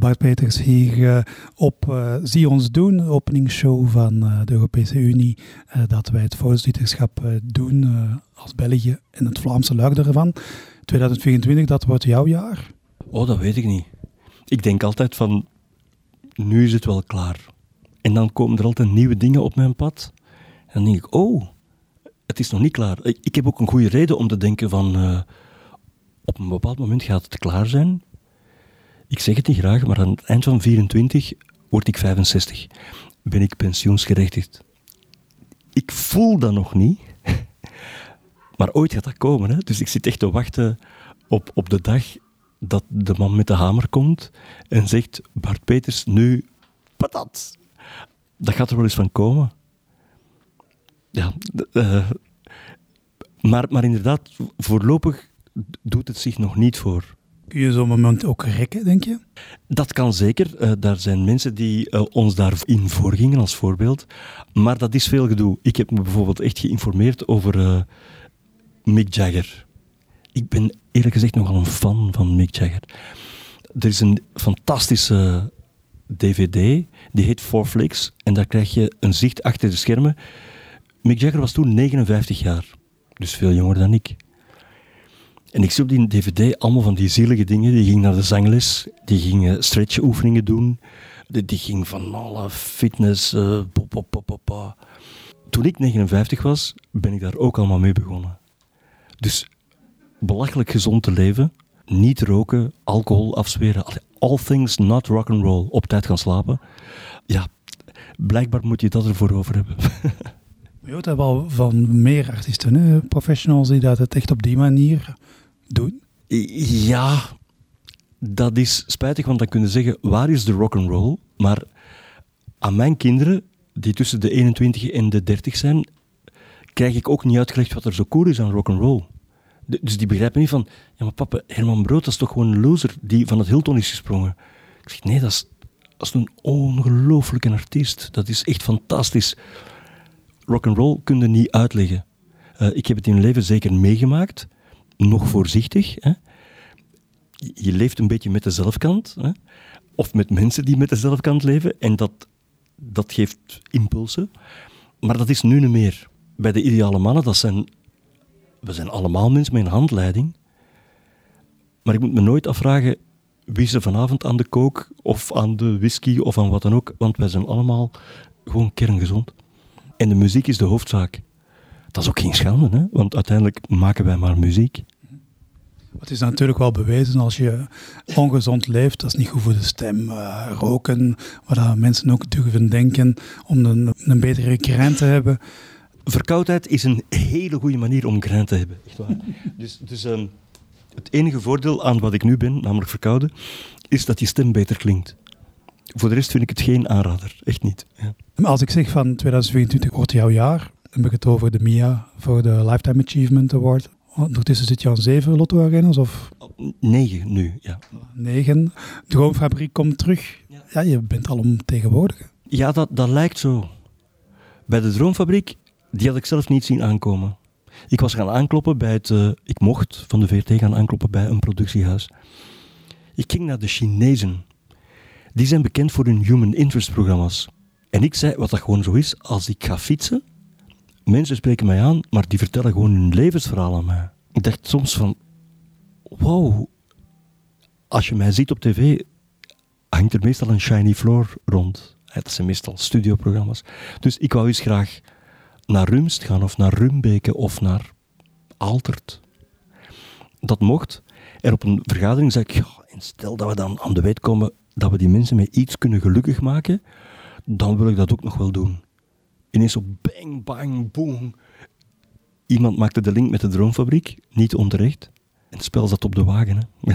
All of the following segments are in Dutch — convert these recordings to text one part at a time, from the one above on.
Ja, Peters hier uh, op uh, Zie ons doen, openingsshow van uh, de Europese Unie, dat wij het voorzitterschap doen als België en het Vlaamse luik ervan. 2024, dat wordt jouw jaar? Oh, dat weet ik niet. Ik denk altijd van, nu is het wel klaar. En dan komen er altijd nieuwe dingen op mijn pad. En dan denk ik, oh, het is nog niet klaar. Ik heb ook een goede reden om te denken van, op een bepaald moment gaat het klaar zijn. Ik zeg het niet graag, maar aan het eind van 24 word ik 65. Ben ik pensioensgerechtigd. Ik voel dat nog niet. Maar ooit gaat dat komen. Hè? Dus ik zit echt te wachten op, op de dag dat de man met de hamer komt en zegt: Bart Peters, nu patat. Dat gaat er wel eens van komen. Ja, uh, maar, maar inderdaad, voorlopig doet het zich nog niet voor. Kun je zo'n moment ook rekken, denk je? Dat kan zeker. Uh, daar zijn mensen die uh, ons daarin voorgingen, als voorbeeld. Maar dat is veel gedoe. Ik heb me bijvoorbeeld echt geïnformeerd over uh, Mick Jagger. Ik ben eerlijk gezegd nogal een fan van Mick Jagger. Er is een fantastische DVD, die heet Four Flicks. En daar krijg je een zicht achter de schermen. Mick Jagger was toen 59 jaar. Dus veel jonger dan ik. En ik zie op die dvd allemaal van die zielige dingen. Die ging naar de zangles, die ging stretchoefeningen doen, die, die ging van alle fitness, uh, Toen ik 59 was, ben ik daar ook allemaal mee begonnen. Dus belachelijk gezond te leven, niet roken, alcohol afzweren, all things not rock and roll, op tijd gaan slapen. Ja, blijkbaar moet je dat ervoor over hebben. Je hoort wel van meer artiesten, professionals die dat het echt op die manier doen? Ja, dat is spijtig, want dan kunnen zeggen, waar is de rock and roll? Maar aan mijn kinderen, die tussen de 21 en de 30 zijn, krijg ik ook niet uitgelegd wat er zo cool is aan rock and roll. Dus die begrijpen niet van, ja maar papa, Herman Brood, is toch gewoon een loser die van het Hilton is gesprongen. Ik zeg, nee, dat is, dat is een ongelooflijke artiest. Dat is echt fantastisch. Rock and roll kun je niet uitleggen. Uh, ik heb het in mijn leven zeker meegemaakt nog voorzichtig. Hè. Je leeft een beetje met de zelfkant. Hè. Of met mensen die met de zelfkant leven. En dat, dat geeft impulsen. Maar dat is nu niet meer. Bij de ideale mannen, dat zijn... We zijn allemaal mensen met een handleiding. Maar ik moet me nooit afvragen wie ze vanavond aan de kook of aan de whisky of aan wat dan ook. Want wij zijn allemaal gewoon kerngezond. En de muziek is de hoofdzaak. Dat is ook geen schande, hè? want uiteindelijk maken wij maar muziek. Het is natuurlijk wel bewezen als je ongezond leeft, dat is niet goed voor de stem. Uh, roken, waar mensen ook durven denken om een, een betere krijn te hebben. Verkoudheid is een hele goede manier om krijn te hebben. Echt waar. dus dus um, het enige voordeel aan wat ik nu ben, namelijk verkouden, is dat je stem beter klinkt. Voor de rest vind ik het geen aanrader, echt niet. Ja. Als ik zeg van 2024 wordt jouw jaar, heb ik het over de MIA voor de Lifetime Achievement Award. Ondertussen zit je aan zeven lotto-arenas? Of? Negen nu, ja. Negen. Droomfabriek komt terug. Ja, ja je bent al om tegenwoordig. Ja, dat, dat lijkt zo. Bij de Droomfabriek, die had ik zelf niet zien aankomen. Ik was gaan aankloppen bij het... Uh, ik mocht van de VRT gaan aankloppen bij een productiehuis. Ik ging naar de Chinezen. Die zijn bekend voor hun human interest programma's. En ik zei, wat dat gewoon zo is, als ik ga fietsen, mensen spreken mij aan, maar die vertellen gewoon hun levensverhaal aan mij. Ik dacht soms van, wow, als je mij ziet op tv, hangt er meestal een shiny floor rond. Dat zijn meestal studioprogramma's. Dus ik wou eens graag naar Rumst gaan, of naar Rumbeke, of naar Altert. Dat mocht. En op een vergadering zei ik, ja, en stel dat we dan aan de wet komen dat we die mensen met iets kunnen gelukkig maken, dan wil ik dat ook nog wel doen ineens zo bang, bang, boom. Iemand maakte de link met de droomfabriek, niet onterecht. En het spel zat op de wagen. Hè.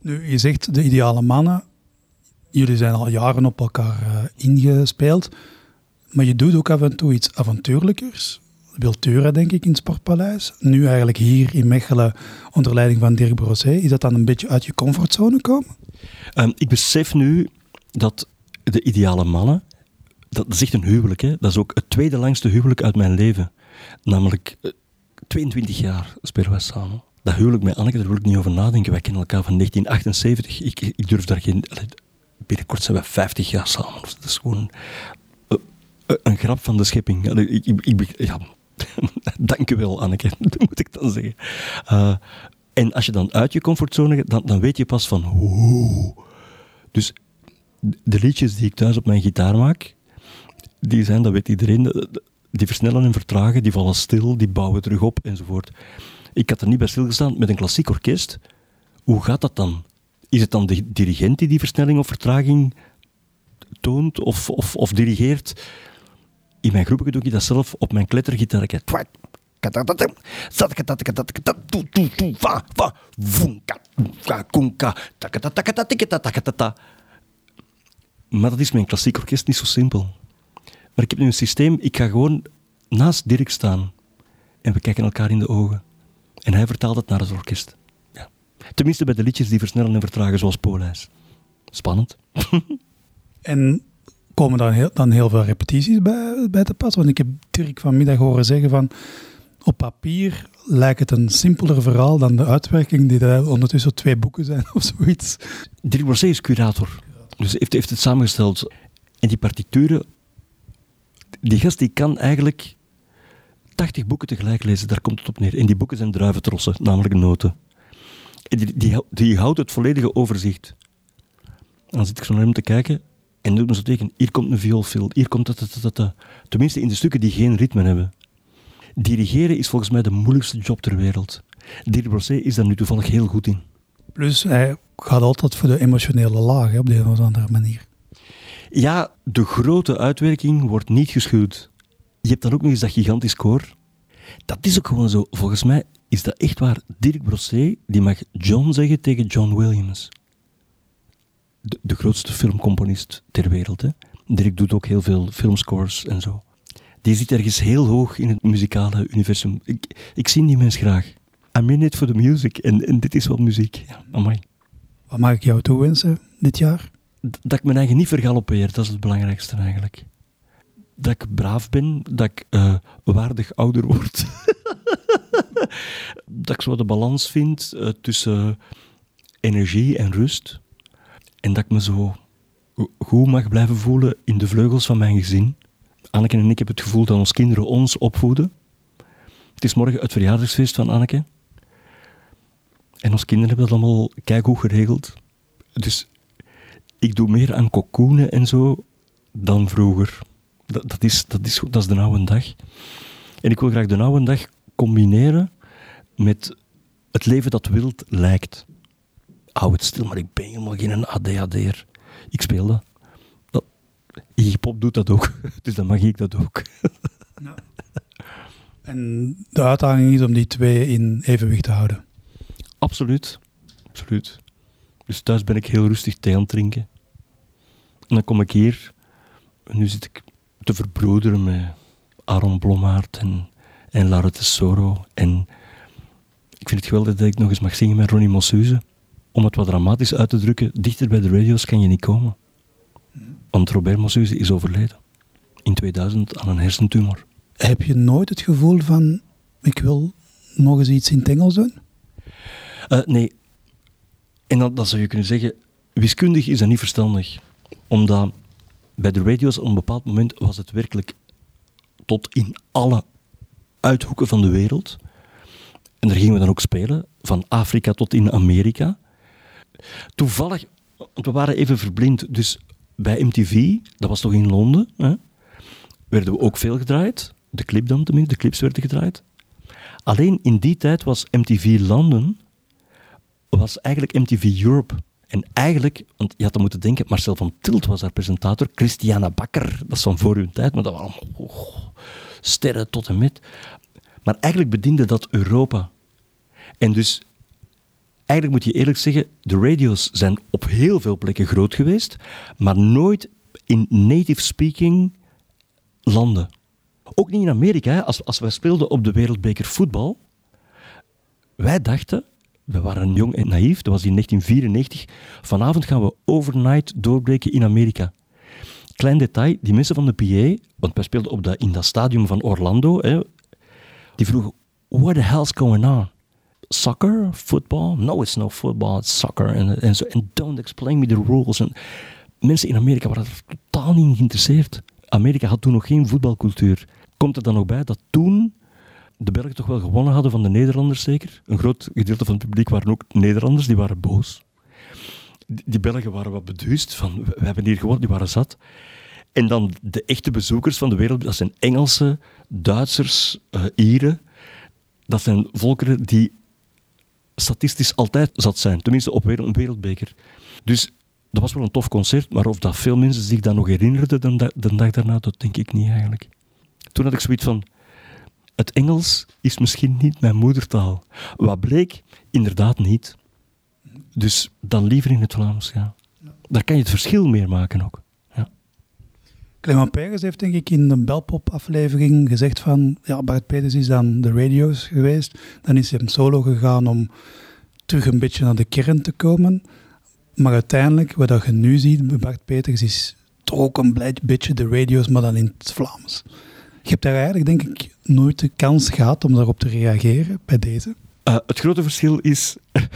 nu, je zegt de ideale mannen. Jullie zijn al jaren op elkaar uh, ingespeeld. Maar je doet ook af en toe iets avontuurlijkers. Wiltura, denk ik, in het Sportpaleis. Nu eigenlijk hier in Mechelen onder leiding van Dirk Brosé. Is dat dan een beetje uit je comfortzone komen? Um, ik besef nu dat de ideale mannen dat is echt een huwelijk. Hè? Dat is ook het tweede langste huwelijk uit mijn leven. Namelijk 22 eh, jaar spelen wij samen. dat huwelijk met Anneke, daar wil ik niet over nadenken. Wij kennen elkaar van 1978. Ik, ik durf daar geen... Binnenkort zijn we 50 jaar samen. Dat is gewoon uh, uh, een grap van de schepping. Ik, ik, ik, ja, Dank u wel, Anneke, dat moet ik dan zeggen. En als je dan uit je comfortzone gaat, dan, dan weet je pas van hoe. Dus de liedjes die ik thuis op mijn gitaar maak, die zijn, dat weet iedereen, die versnellen en vertragen, die vallen stil, die bouwen terug op enzovoort. Ik had er niet bij stilgestaan met een klassiek orkest. Hoe gaat dat dan? Is het dan de dirigent die die versnelling of vertraging toont of, of, of dirigeert? In mijn groepen doe ik dat zelf op mijn klettergitaar. Maar dat is mijn klassiek orkest niet zo simpel. Maar ik heb nu een systeem, ik ga gewoon naast Dirk staan en we kijken elkaar in de ogen. En hij vertaalt het naar het orkest. Ja. Tenminste bij de liedjes die versnellen en vertragen, zoals Polijs. Spannend. en komen dan heel, dan heel veel repetities bij, bij te pas? Want ik heb Dirk vanmiddag horen zeggen van... Op papier lijkt het een simpeler verhaal dan de uitwerking die er ondertussen twee boeken zijn of zoiets. Dirk Borsé is curator. Dus heeft, heeft het samengesteld. En die partituren... Die gast die kan eigenlijk 80 boeken tegelijk lezen, daar komt het op neer. En die boeken zijn druiventrossen, namelijk noten. En die, die, houdt het volledige overzicht. Dan zit ik zo naar hem te kijken en doet me zo tegen, hier komt een vioolfil, hier komt dat, dat, dat, Tenminste in de stukken die geen ritme hebben. Dirigeren is volgens mij de moeilijkste job ter wereld. Dirk is daar nu toevallig heel goed in. Plus, hij gaat altijd voor de emotionele laag, op de een of andere manier. Ja, de grote uitwerking wordt niet geschuwd. Je hebt dan ook nog eens dat gigantisch koor. Dat is ook gewoon zo. Volgens mij is dat echt waar. Dirk Brossé, die mag John zeggen tegen John Williams de, de, grootste filmcomponist ter wereld. Hè. Dirk doet ook heel veel filmscores en zo. Die zit ergens heel hoog in het muzikale universum. Ik, ik zie die mens graag. I'm in it for the music. En, en dit is wel muziek. Ja, amai. Wat mag ik jou toewensen dit jaar? dat ik mijn eigen niet vergalopeer, dat is het belangrijkste eigenlijk. Dat ik braaf ben, dat ik uh, waardig ouder word. dat ik zo de balans vind uh, tussen energie en rust. En dat ik me zo goed mag blijven voelen in de vleugels van mijn gezin. Anneke en ik hebben het gevoel dat onze kinderen ons opvoeden. Het is morgen het verjaardagsfeest van Anneke. En onze kinderen hebben dat allemaal keigoed geregeld. Dus ik doe meer aan cocoonen en zo dan vroeger. Dat, dat, is, dat, is, dat is de oude dag. En ik wil graag de oude dag combineren met het leven dat wild lijkt hou het stil, maar ik ben helemaal geen ADHD'er. Ik speel dat. dat Hip-hop doet dat ook, dus dan mag ik dat ook. En de uitdaging is om die twee in evenwicht te houden. Absoluut. Absoluut. Dus thuis ben ik heel rustig thee aan het drinken. En dan kom ik hier, en nu zit ik te verbroederen met Aaron Blommaert en, en Laura Tesoro. En ik vind het geweldig dat ik nog eens mag zingen met Ronnie Mossuze om het wat dramatisch uit te drukken, dichter bij de radio's kan je niet komen. Want Robert Mossuze is overleden. In 2000 aan een hersentumor. Heb je nooit het gevoel van, ik wil nog eens iets in het Engels doen? Uh, nee. En dan, zou je kunnen zeggen, wiskundig is dat niet verstandig. Omdat bij de radio's op een bepaald moment was het werkelijk tot in alle uithoeken van de wereld. En daar gingen we dan ook spelen, van Afrika tot in Amerika. Toevallig, want we waren even verblind, dus bij MTV, dat was toch in Londen, hè, werden we ook veel gedraaid. De clip dan tenminste, de clips werden gedraaid. Alleen in die tijd was MTV London, was eigenlijk MTV Europe. En eigenlijk, want je had dan moeten denken, Marcel van Tilt was daar presentator, Christiana Bakker, dat is van voor hun tijd, maar dat waren allemaal sterren tot en met. Maar eigenlijk bediende dat Europa. En dus eigenlijk moet je eerlijk zeggen, de radio's zijn op heel veel plekken groot geweest, maar nooit in native speaking landen. Ook niet in Amerika. Als, als wij speelden op de Wereldbeker voetbal, wij dachten, we waren jong en naïef, dat was in 1994, vanavond gaan we overnight doorbreken in Amerika. Klein detail, die mensen van de PA, want wij speelden op dat, in dat stadium van Orlando, hè, die vroegen, what the hell's going on? soccer, football? No, it's no football, it's soccer. En, en, don't explain me the rules. En mensen in Amerika waren er totaal niet geïnteresseerd. Amerika had toen nog geen voetbalcultuur. Komt er dan nog bij dat toen de Belgen toch wel gewonnen hadden van de Nederlanders zeker? Een groot gedeelte van het publiek waren ook Nederlanders, die waren boos. Die Belgen waren wat beduust van, we hebben hier gewonnen, die waren zat. En dan de echte bezoekers van de wereld, dat zijn Engelsen, Duitsers, eh, Ieren. Dat zijn volkeren die statistisch altijd zat zijn. Tenminste op wereld, een wereldbeker. Dus dat was wel een tof concert, maar of dat veel mensen zich dat nog herinnerden de, da- de dag daarna, dat denk ik niet eigenlijk. Toen had ik zoiets van, het Engels is misschien niet mijn moedertaal. Wat bleek? Inderdaad niet. Dus dan liever in het Vlaams, ja. Daar kan je het verschil meer maken ook. Ja. Clement Peres heeft denk ik in de Belpop-aflevering gezegd van... Ja, Bart Peters is dan de radio's geweest. Dan is hij hem solo gegaan om terug een beetje naar de kern te komen. Maar uiteindelijk, wat je nu ziet bij Bart Peters, is toch ook een beetje de radio's, maar dan in het Vlaams. Je hebt daar eigenlijk denk ik nooit de kans gehad om daarop te reageren bij deze. Eh, het grote verschil is...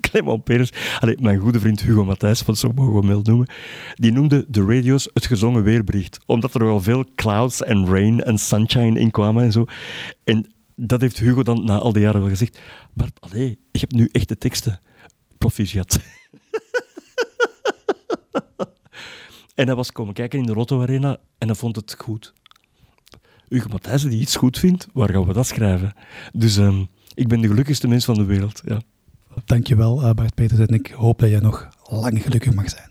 Clement Peters, mijn goede vriend Hugo Matthijs, want zo mogen we hem wel noemen, die noemde de radio's het gezongen weerbericht. Omdat er wel veel clouds en rain en sunshine in kwamen en zo. En dat heeft Hugo dan na al die jaren wel gezegd. Bart, allee, ik heb nu echte teksten. Proficiat. en hij was komen kijken in de Lotto Arena en hij vond het goed. Hugo Matthijs die iets goed vindt, waar gaan we dat schrijven? Dus ehm, ik ben de gelukkigste mens van de wereld. Ja. Dankjewel eh, Bart Peters en ik hoop dat jij nog lang gelukkig mag zijn.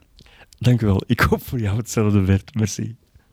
Dank u wel. Ik hoop voor jou hetzelfde, Bert. Merci.